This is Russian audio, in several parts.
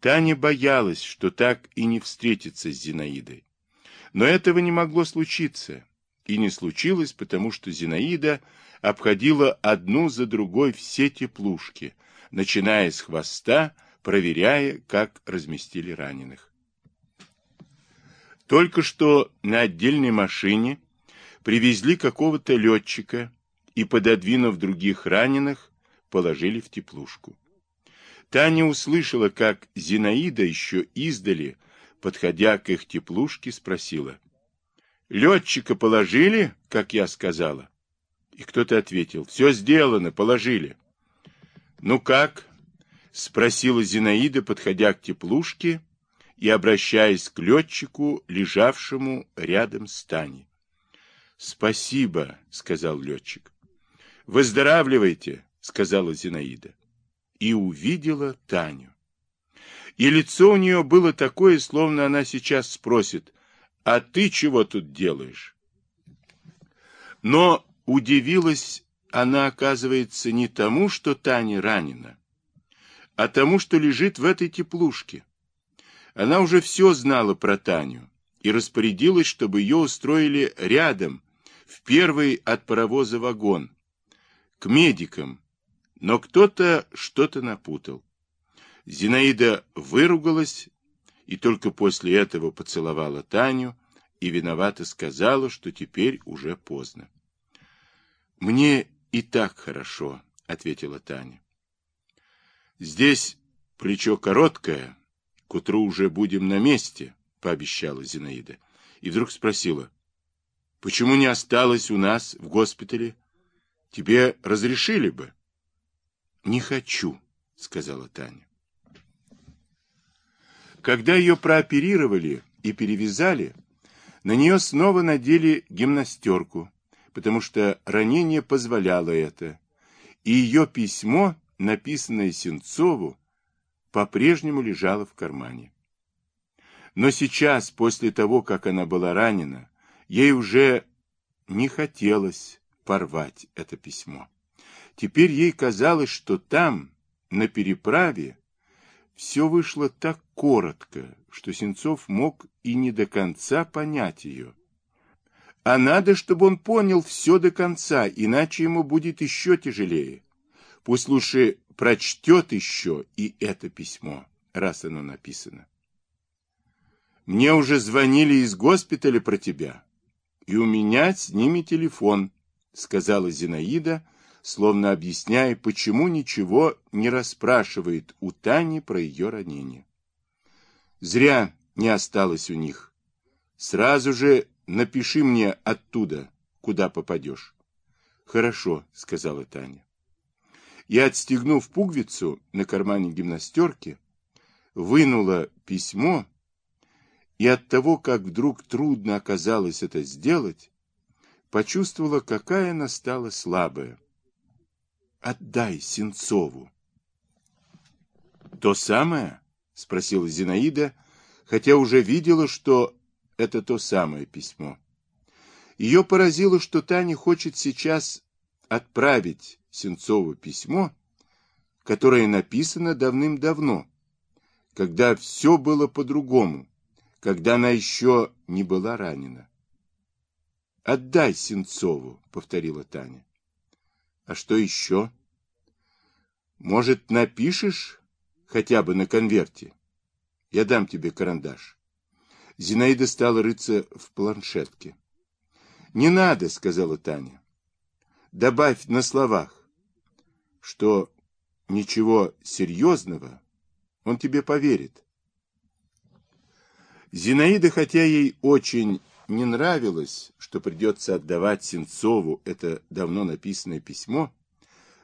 Таня боялась, что так и не встретится с Зинаидой. Но этого не могло случиться. И не случилось, потому что Зинаида обходила одну за другой все теплушки, начиная с хвоста, проверяя, как разместили раненых. Только что на отдельной машине привезли какого-то летчика и, пододвинув других раненых, положили в теплушку. Таня услышала, как Зинаида еще издали, подходя к их теплушке, спросила. «Летчика положили, как я сказала?» И кто-то ответил. «Все сделано, положили». «Ну как?» — спросила Зинаида, подходя к теплушке и обращаясь к летчику, лежавшему рядом с Таней. «Спасибо», — сказал летчик. «Выздоравливайте», — сказала Зинаида и увидела Таню. И лицо у нее было такое, словно она сейчас спросит, «А ты чего тут делаешь?» Но удивилась она, оказывается, не тому, что Таня ранена, а тому, что лежит в этой теплушке. Она уже все знала про Таню и распорядилась, чтобы ее устроили рядом, в первый от паровоза вагон, к медикам, но кто-то что-то напутал. Зинаида выругалась и только после этого поцеловала Таню и виновато сказала, что теперь уже поздно. «Мне и так хорошо», — ответила Таня. «Здесь плечо короткое, к утру уже будем на месте», — пообещала Зинаида. И вдруг спросила, «Почему не осталось у нас в госпитале? Тебе разрешили бы?» «Не хочу», — сказала Таня. Когда ее прооперировали и перевязали, на нее снова надели гимнастерку, потому что ранение позволяло это, и ее письмо, написанное Сенцову, по-прежнему лежало в кармане. Но сейчас, после того, как она была ранена, ей уже не хотелось порвать это письмо. Теперь ей казалось, что там, на переправе, все вышло так коротко, что Сенцов мог и не до конца понять ее. А надо, чтобы он понял все до конца, иначе ему будет еще тяжелее. Пусть лучше прочтет еще и это письмо, раз оно написано. Мне уже звонили из госпиталя про тебя, и у меня с ними телефон, сказала Зинаида, словно объясняя, почему ничего не расспрашивает у Тани про ее ранение. Зря не осталось у них. Сразу же напиши мне оттуда, куда попадешь. Хорошо, сказала Таня. И, отстегнув пуговицу на кармане гимнастерки, вынула письмо, и от того, как вдруг трудно оказалось это сделать, почувствовала, какая она стала слабая отдай Сенцову. То самое? Спросила Зинаида, хотя уже видела, что это то самое письмо. Ее поразило, что Таня хочет сейчас отправить Сенцову письмо, которое написано давным-давно, когда все было по-другому, когда она еще не была ранена. «Отдай Сенцову», — повторила Таня. А что еще? Может, напишешь хотя бы на конверте? Я дам тебе карандаш. Зинаида стала рыться в планшетке. Не надо, сказала Таня. Добавь на словах, что ничего серьезного, он тебе поверит. Зинаида, хотя ей очень не нравилось, что придется отдавать Сенцову это давно написанное письмо,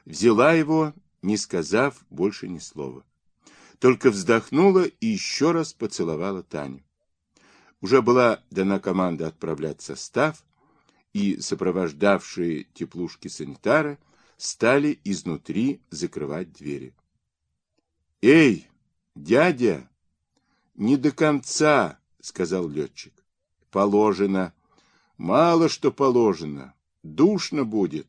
взяла его, не сказав больше ни слова. Только вздохнула и еще раз поцеловала Таню. Уже была дана команда отправлять состав, и сопровождавшие теплушки санитары стали изнутри закрывать двери. «Эй, дядя!» «Не до конца!» — сказал летчик. Положено. Мало что положено. Душно будет.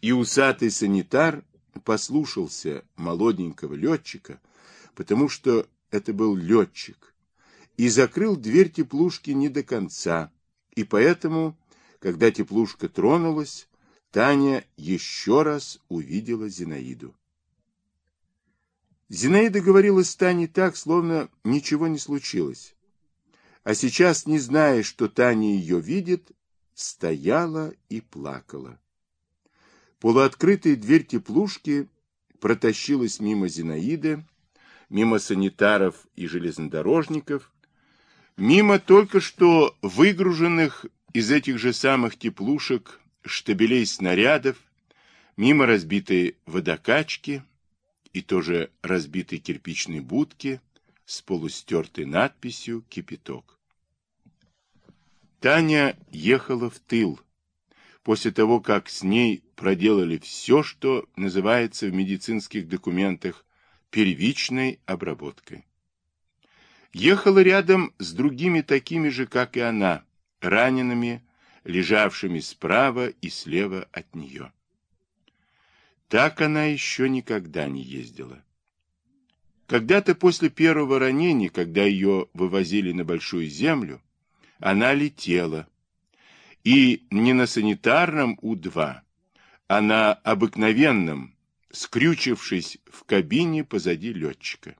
И усатый санитар послушался молоденького летчика, потому что это был летчик, и закрыл дверь теплушки не до конца, и поэтому, когда теплушка тронулась, Таня еще раз увидела Зинаиду. Зинаида говорила с Таней так, словно ничего не случилось. А сейчас, не зная, что Таня ее видит, стояла и плакала. Полуоткрытая дверь теплушки протащилась мимо Зинаиды, мимо санитаров и железнодорожников, мимо только что выгруженных из этих же самых теплушек штабелей снарядов, мимо разбитой водокачки и тоже разбитой кирпичной будки с полустертой надписью «Кипяток». Таня ехала в тыл, после того, как с ней проделали все, что называется в медицинских документах первичной обработкой. Ехала рядом с другими такими же, как и она, ранеными, лежавшими справа и слева от нее. Так она еще никогда не ездила. Когда-то после первого ранения, когда ее вывозили на большую землю, она летела. И не на санитарном У-2, а на обыкновенном, скрючившись в кабине позади летчика.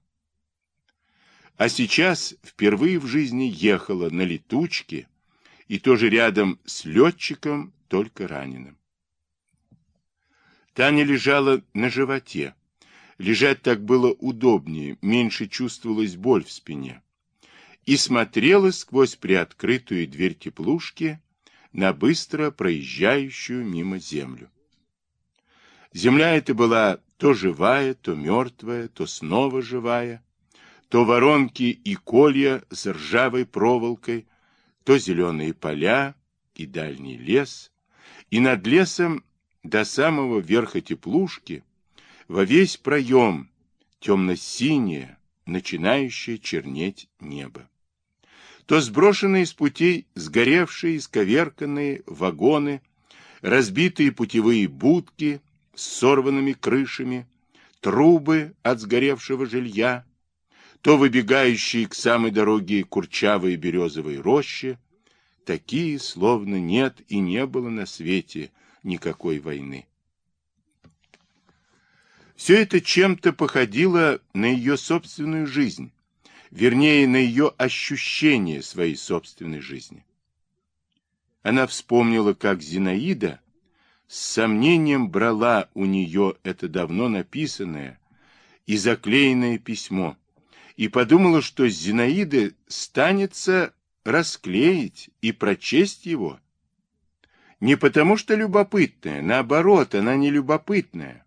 А сейчас впервые в жизни ехала на летучке, и тоже рядом с летчиком, только раненым. Таня лежала на животе. Лежать так было удобнее, меньше чувствовалась боль в спине. И смотрела сквозь приоткрытую дверь теплушки на быстро проезжающую мимо землю. Земля эта была то живая, то мертвая, то снова живая, то воронки и колья с ржавой проволокой, то зеленые поля и дальний лес, и над лесом до самого верха теплушки во весь проем темно-синее, начинающее чернеть небо. То сброшенные с путей сгоревшие, сковерканные вагоны, разбитые путевые будки с сорванными крышами, трубы от сгоревшего жилья, то выбегающие к самой дороге курчавые березовые рощи, такие, словно нет и не было на свете никакой войны. Все это чем-то походило на ее собственную жизнь, вернее, на ее ощущение своей собственной жизни. Она вспомнила, как Зинаида с сомнением брала у нее это давно написанное и заклеенное письмо, и подумала, что Зинаида станется расклеить и прочесть его. Не потому что любопытная, наоборот, она не любопытная,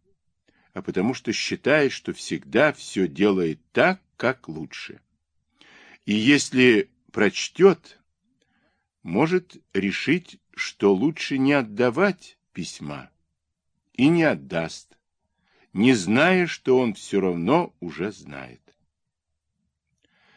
а потому что считает, что всегда все делает так, как лучше. И если прочтет, может решить, что лучше не отдавать письма, и не отдаст, не зная, что он все равно уже знает.